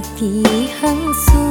一片香。